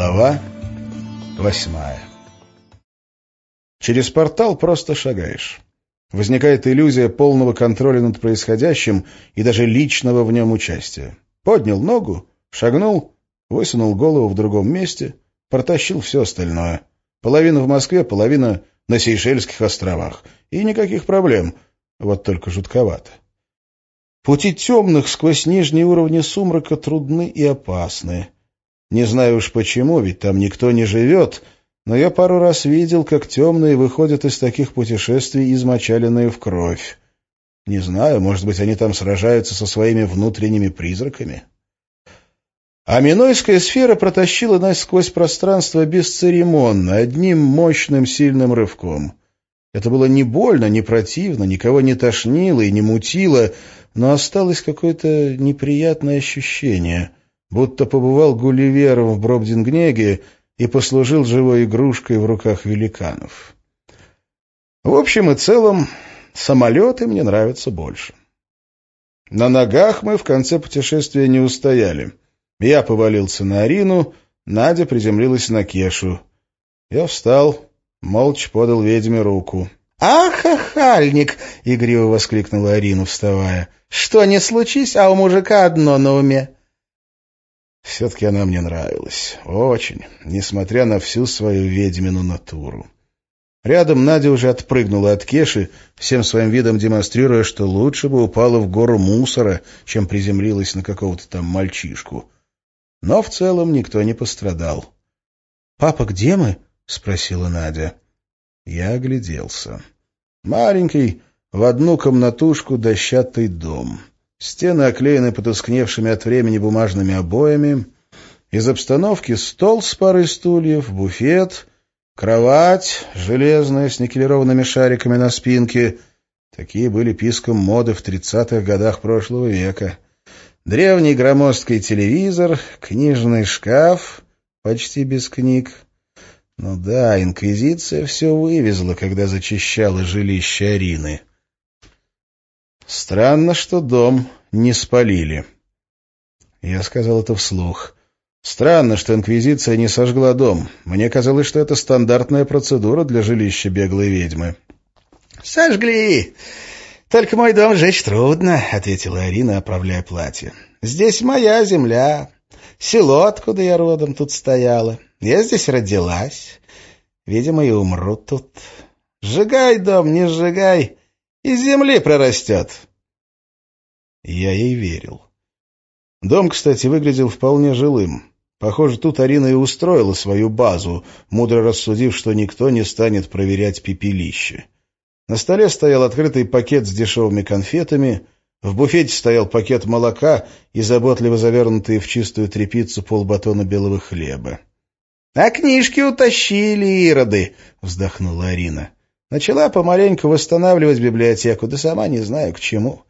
Глава восьмая Через портал просто шагаешь. Возникает иллюзия полного контроля над происходящим и даже личного в нем участия. Поднял ногу, шагнул, высунул голову в другом месте, протащил все остальное. Половина в Москве, половина на Сейшельских островах. И никаких проблем. Вот только жутковато. Пути темных сквозь нижние уровни сумрака трудны и опасны. Не знаю уж почему, ведь там никто не живет, но я пару раз видел, как темные выходят из таких путешествий, измочаленные в кровь. Не знаю, может быть, они там сражаются со своими внутренними призраками. А Минойская сфера протащила нас сквозь пространство бесцеремонно, одним мощным сильным рывком. Это было не больно, не противно, никого не тошнило и не мутило, но осталось какое-то неприятное ощущение, будто побывал Гулливером в Бробдингнеге и послужил живой игрушкой в руках великанов. В общем и целом, самолеты мне нравятся больше. На ногах мы в конце путешествия не устояли. Я повалился на Арину, Надя приземлилась на Кешу. Я встал, молча подал ведьме руку. «Ах, ахальник!» — игриво воскликнула Арина, вставая. «Что не случись, а у мужика одно на уме». Все-таки она мне нравилась. Очень, несмотря на всю свою ведьмину натуру. Рядом Надя уже отпрыгнула от Кеши, всем своим видом демонстрируя, что лучше бы упала в гору мусора, чем приземлилась на какого-то там мальчишку. Но в целом никто не пострадал. «Папа, где мы?» — спросила Надя. Я огляделся. Маленький, в одну комнатушку дощатый дом. Стены оклеены потускневшими от времени бумажными обоями. Из обстановки стол с парой стульев, буфет, кровать железная с никелированными шариками на спинке. Такие были писком моды в тридцатых годах прошлого века. Древний громоздкий телевизор, книжный шкаф, почти без книг — ну да, Инквизиция все вывезла, когда зачищала жилище Арины. Странно, что дом не спалили. Я сказал это вслух. Странно, что Инквизиция не сожгла дом. Мне казалось, что это стандартная процедура для жилища беглой ведьмы. «Сожгли! Только мой дом жечь трудно», — ответила Арина, оправляя платье. «Здесь моя земля. Село, откуда я родом, тут стояло. Я здесь родилась. Видимо, и умру тут. Сжигай дом, не сжигай, из земли прорастет. Я ей верил. Дом, кстати, выглядел вполне жилым. Похоже, тут Арина и устроила свою базу, мудро рассудив, что никто не станет проверять пепелище. На столе стоял открытый пакет с дешевыми конфетами, в буфете стоял пакет молока и заботливо завернутые в чистую тряпицу полбатона белого хлеба. — А книжки утащили, ироды! — вздохнула Арина. Начала помаленьку восстанавливать библиотеку, да сама не знаю к чему.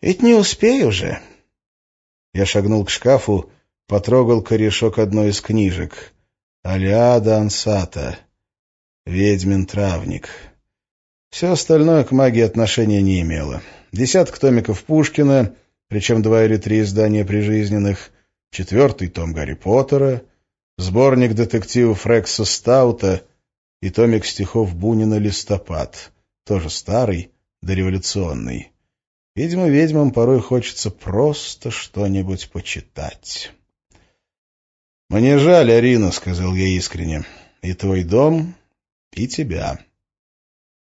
Ведь не успею уже. Я шагнул к шкафу, потрогал корешок одной из книжек. «Алиада Ансата. Ведьмин травник». Все остальное к магии отношения не имело. Десяток томиков Пушкина, причем два или три издания прижизненных, четвертый том Гарри Поттера — сборник детективов Рекса Стаута и томик стихов Бунина «Листопад», тоже старый, дореволюционный. Видимо, ведьмам порой хочется просто что-нибудь почитать. «Мне жаль, Арина», — сказал я искренне, — «и твой дом, и тебя».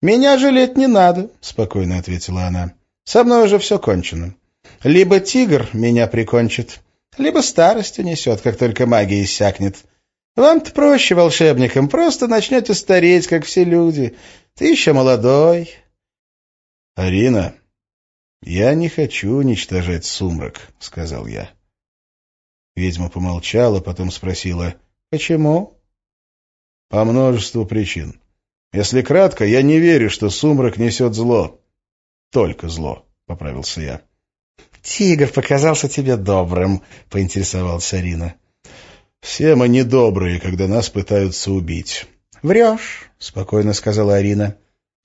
«Меня жалеть не надо», — спокойно ответила она. «Со мной уже все кончено. Либо тигр меня прикончит, либо старость унесет, как только магия иссякнет. Вам-то проще, волшебникам, просто начнете стареть, как все люди. Ты еще молодой. — Арина, я не хочу уничтожать сумрак, — сказал я. Ведьма помолчала, потом спросила, — Почему? — По множеству причин. Если кратко, я не верю, что сумрак несет зло. Только зло, — поправился я. «Тигр показался тебе добрым», — поинтересовалась Арина. «Все мы недобрые, когда нас пытаются убить». «Врешь», — спокойно сказала Арина.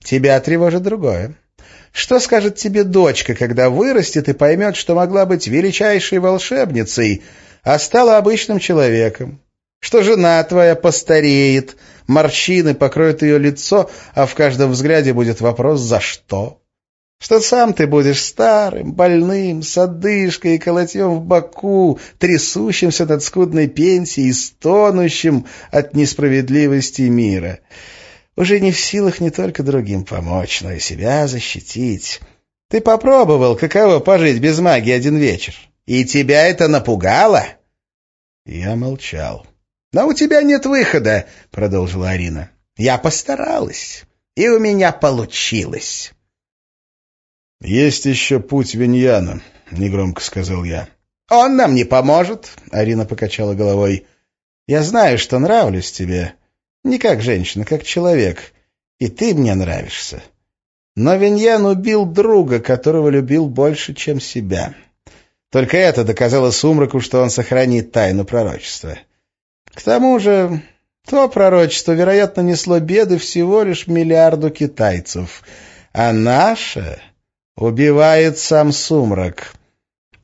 «Тебя тревожит другое. Что скажет тебе дочка, когда вырастет и поймет, что могла быть величайшей волшебницей, а стала обычным человеком? что жена твоя постареет, морщины покроют ее лицо, а в каждом взгляде будет вопрос «за что?». Что сам ты будешь старым, больным, с одышкой и колотьем в боку, трясущимся над скудной пенсией и стонущим от несправедливости мира. Уже не в силах не только другим помочь, но и себя защитить. Ты попробовал, каково пожить без магии один вечер? И тебя это напугало?» Я молчал. «Но у тебя нет выхода», — продолжила Арина. «Я постаралась, и у меня получилось». «Есть еще путь Виньяна», — негромко сказал я. «Он нам не поможет», — Арина покачала головой. «Я знаю, что нравлюсь тебе. Не как женщина, как человек. И ты мне нравишься. Но Виньян убил друга, которого любил больше, чем себя. Только это доказало Сумраку, что он сохранит тайну пророчества. К тому же, то пророчество, вероятно, несло беды всего лишь миллиарду китайцев, а наше убивает сам Сумрак.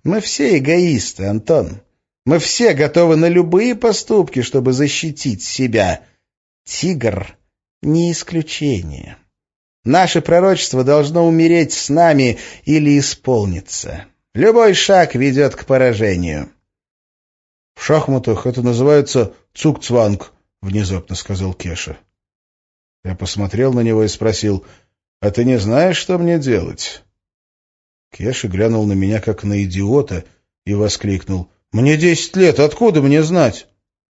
Мы все эгоисты, Антон. Мы все готовы на любые поступки, чтобы защитить себя. Тигр — не исключение. Наше пророчество должно умереть с нами или исполниться. Любой шаг ведет к поражению. — В шахматах это называется цукцванг, — внезапно сказал Кеша. Я посмотрел на него и спросил, — А ты не знаешь, что мне делать? Кеша глянул на меня, как на идиота, и воскликнул. — Мне десять лет, откуда мне знать?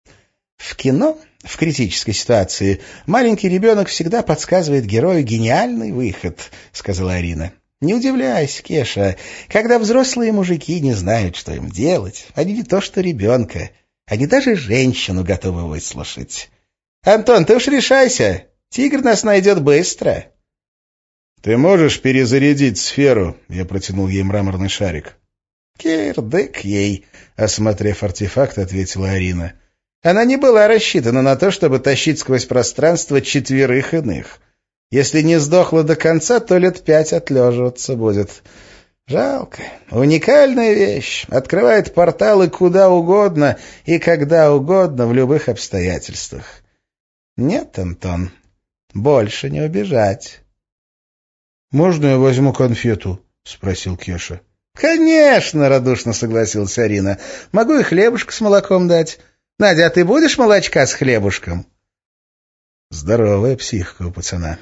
— В кино в критической ситуации маленький ребенок всегда подсказывает герою гениальный выход, — сказала Арина. — Не удивляйся, Кеша, когда взрослые мужики не знают, что им делать, они не то что ребенка, они даже женщину готовы выслушать. — Антон, ты уж решайся, тигр нас найдет быстро. — Ты можешь перезарядить сферу? — я протянул ей мраморный шарик. — Кирдык ей, — осмотрев артефакт, ответила Арина. — она не была рассчитана на то, чтобы тащить сквозь пространство четверых иных. Если не сдохла до конца, то лет пять отлеживаться будет. Жалко. Уникальная вещь. Открывает порталы куда угодно и когда угодно в любых обстоятельствах. Нет, Антон, больше не убежать. — Можно я возьму конфету? — спросил Кеша. — Конечно, — радушно согласился Арина. — Могу и хлебушек с молоком дать. Надя, а ты будешь молочка с хлебушком? Здоровая психика у пацана.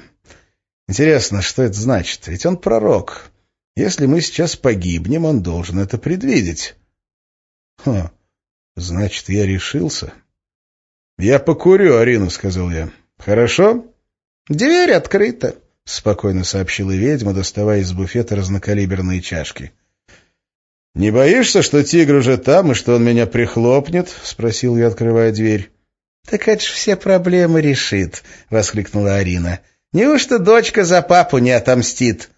Интересно, что это значит? Ведь он пророк. Если мы сейчас погибнем, он должен это предвидеть. Хм, значит, я решился. Я покурю, Арина, сказал я. Хорошо? Дверь открыта, спокойно сообщила ведьма, доставая из буфета разнокалиберные чашки. — Не боишься, что тигр уже там и что он меня прихлопнет? — спросил я, открывая дверь. — Так это ж все проблемы решит, — воскликнула Арина. — Неужто дочка за папу не отомстит?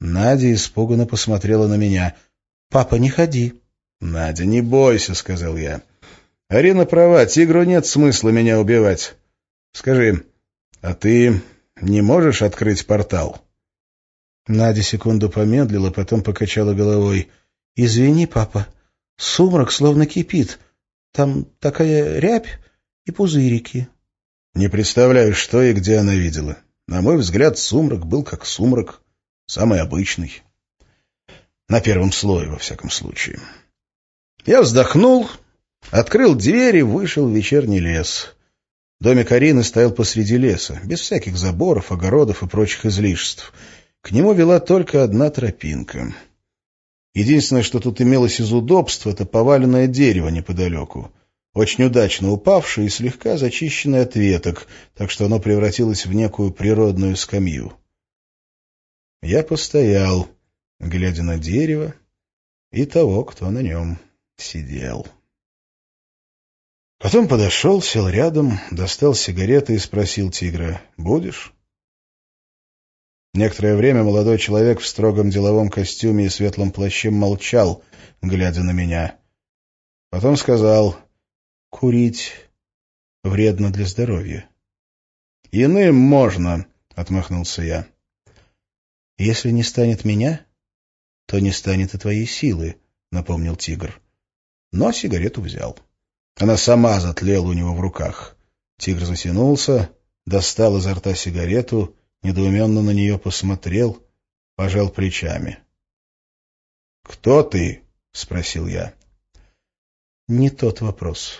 Надя испуганно посмотрела на меня. — Папа, не ходи. — Надя, не бойся, — сказал я. — Арина права, тигру нет смысла меня убивать. Скажи, а ты не можешь открыть портал? Надя секунду помедлила, потом покачала головой — «Извини, папа, сумрак словно кипит. Там такая рябь и пузырики». Не представляю, что и где она видела. На мой взгляд, сумрак был как сумрак, самый обычный. На первом слое, во всяком случае. Я вздохнул, открыл дверь и вышел в вечерний лес. Домик Арины стоял посреди леса, без всяких заборов, огородов и прочих излишеств. К нему вела только одна тропинка — Единственное, что тут имелось из удобств, это поваленное дерево неподалеку, очень удачно упавшее и слегка зачищенное от веток, так что оно превратилось в некую природную скамью. Я постоял, глядя на дерево и того, кто на нем сидел. Потом подошел, сел рядом, достал сигареты и спросил тигра, «Будешь?» Некоторое время молодой человек в строгом деловом костюме и светлом плаще молчал, глядя на меня. Потом сказал, «Курить вредно для здоровья». «Иным можно», — отмахнулся я. «Если не станет меня, то не станет и твоей силы», — напомнил тигр. Но сигарету взял. Она сама затлела у него в руках. Тигр затянулся, достал изо рта сигарету, недоуменно на нее посмотрел, пожал плечами. — Кто ты? — спросил я. — Не тот вопрос.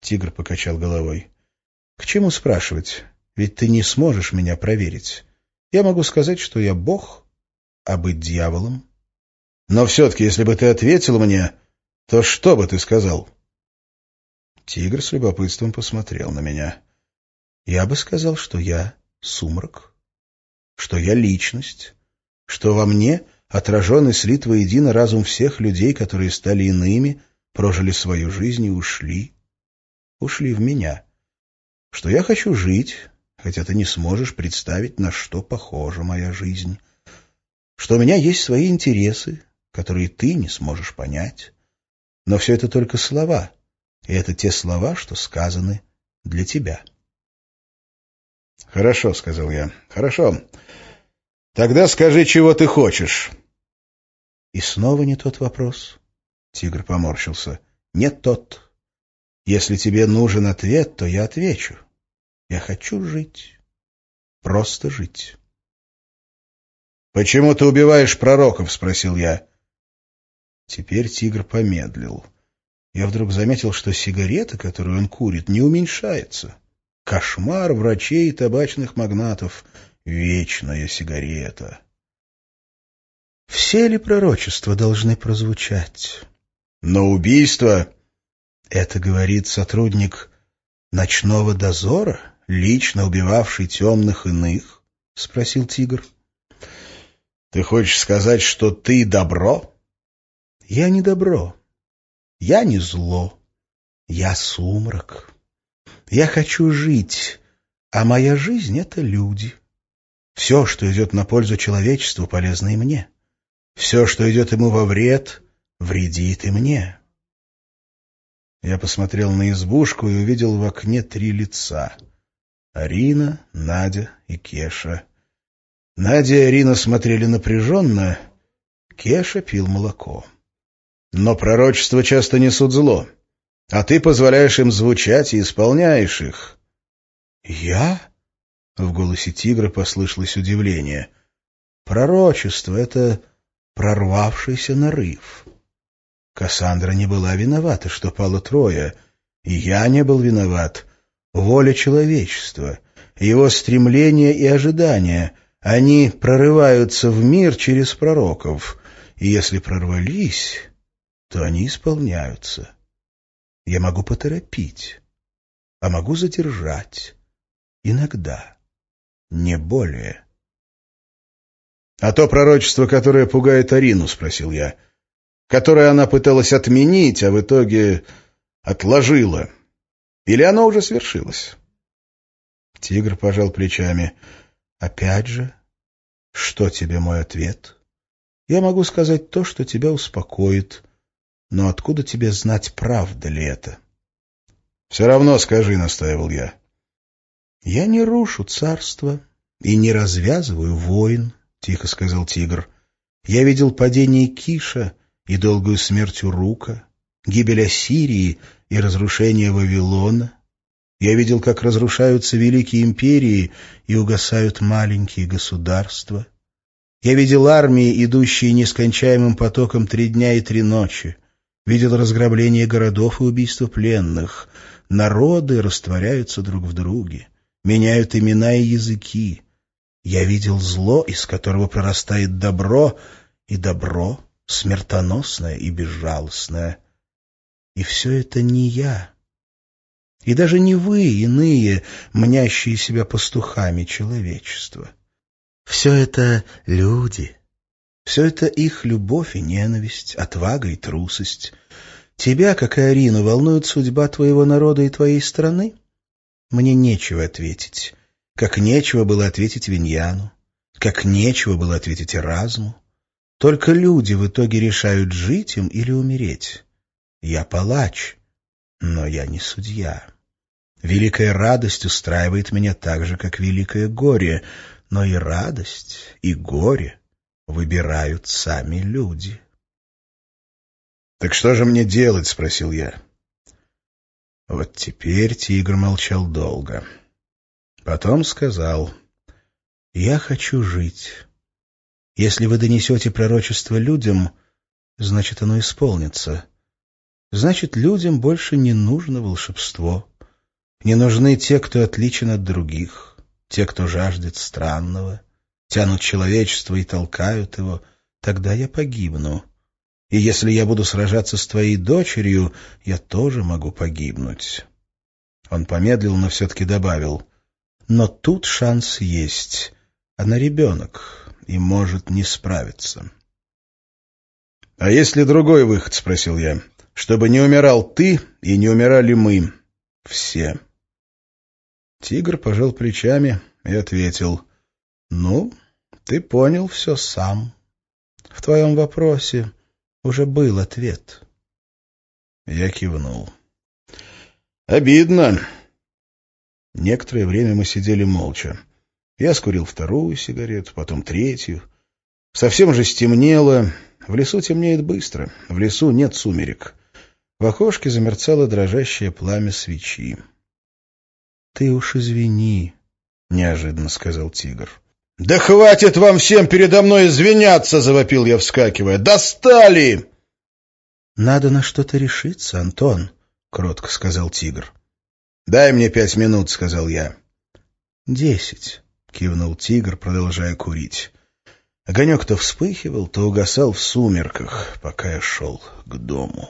Тигр покачал головой. — К чему спрашивать? Ведь ты не сможешь меня проверить. Я могу сказать, что я бог, а быть дьяволом. Но все-таки, если бы ты ответил мне, то что бы ты сказал? Тигр с любопытством посмотрел на меня. Я бы сказал, что я сумрак, что я личность, что во мне отражен и слит воедино разум всех людей, которые стали иными, прожили свою жизнь и ушли. Ушли в меня. Что я хочу жить, хотя ты не сможешь представить, на что похожа моя жизнь. Что у меня есть свои интересы, которые ты не сможешь понять. Но все это только слова, и это те слова, что сказаны для тебя. «Хорошо», — сказал я, — «хорошо. Тогда скажи, чего ты хочешь». И снова не тот вопрос. Тигр поморщился. «Не тот. Если тебе нужен ответ, то я отвечу. Я хочу жить. Просто жить». «Почему ты убиваешь пророков?» — спросил я. Теперь тигр помедлил. Я вдруг заметил, что сигарета, которую он курит, не уменьшается. Кошмар врачей и табачных магнатов. Вечная сигарета. Все ли пророчества должны прозвучать? Но убийство... Это говорит сотрудник ночного дозора, лично убивавший темных иных? — спросил тигр. — Ты хочешь сказать, что ты добро? Я не добро. Я не зло. Я сумрак. Я хочу жить, а моя жизнь — это люди. Все, что идет на пользу человечеству, полезно и мне. Все, что идет ему во вред, вредит и мне. Я посмотрел на избушку и увидел в окне три лица. Арина, Надя и Кеша. Надя и Арина смотрели напряженно, Кеша пил молоко. Но пророчества часто несут зло, а ты позволяешь им звучать и исполняешь их. «Я?» — в голосе тигра послышалось удивление. «Пророчество — это прорвавшийся нарыв. Кассандра не была виновата, что пало трое, и я не был виноват. Воля человечества, его стремления и ожидания, они прорываются в мир через пророков, и если прорвались, то они исполняются. Я могу поторопить, а могу задержать. Иногда. Не более. — А то пророчество, которое пугает Арину, — спросил я, — которое она пыталась отменить, а в итоге отложила. Или оно уже свершилось? Тигр пожал плечами. — Опять же, что тебе мой ответ? Я могу сказать то, что тебя успокоит, но откуда тебе знать, правда ли это? — Все равно скажи, — настаивал я. — Я не рушу царство и не развязываю войн, — тихо сказал тигр. — Я видел падение Киша и долгую смерть Урука, гибель Ассирии и разрушение Вавилона. Я видел, как разрушаются великие империи и угасают маленькие государства. Я видел армии, идущие нескончаемым потоком три дня и три ночи видел разграбление городов и убийство пленных. Народы растворяются друг в друге, меняют имена и языки. Я видел зло, из которого прорастает добро, и добро смертоносное и безжалостное. И все это не я. И даже не вы, иные, мнящие себя пастухами человечества. Все это люди, все это их любовь и ненависть, отвага и трусость. Тебя, как и Арину, волнует судьба твоего народа и твоей страны? Мне нечего ответить. Как нечего было ответить Виньяну. Как нечего было ответить Эразму. Только люди в итоге решают, жить им или умереть. Я палач, но я не судья. Великая радость устраивает меня так же, как великое горе, но и радость, и горе выбирают сами люди. «Так что же мне делать?» — спросил я. Вот теперь тигр молчал долго. Потом сказал, «Я хочу жить. Если вы донесете пророчество людям, значит, оно исполнится. Значит, людям больше не нужно волшебство. Не нужны те, кто отличен от других, те, кто жаждет странного, тянут человечество и толкают его. Тогда я погибну. И если я буду сражаться с твоей дочерью, я тоже могу погибнуть. Он помедлил, но все-таки добавил. Но тут шанс есть. Она ребенок и может не справиться. — А есть ли другой выход? — спросил я. — Чтобы не умирал ты и не умирали мы. Все. Тигр пожал плечами и ответил. — Ну, ты понял все сам. В твоем вопросе уже был ответ. Я кивнул. «Обидно». Некоторое время мы сидели молча. Я скурил вторую сигарету, потом третью. Совсем же стемнело. В лесу темнеет быстро. В лесу нет сумерек. В окошке замерцало дрожащее пламя свечи. — Ты уж извини, — неожиданно сказал тигр. «Да хватит вам всем передо мной извиняться!» — завопил я, вскакивая. «Достали!» «Надо на что-то решиться, Антон», — кротко сказал тигр. «Дай мне пять минут», — сказал я. «Десять», — кивнул тигр, продолжая курить. Огонек то вспыхивал, то угасал в сумерках, пока я шел к дому.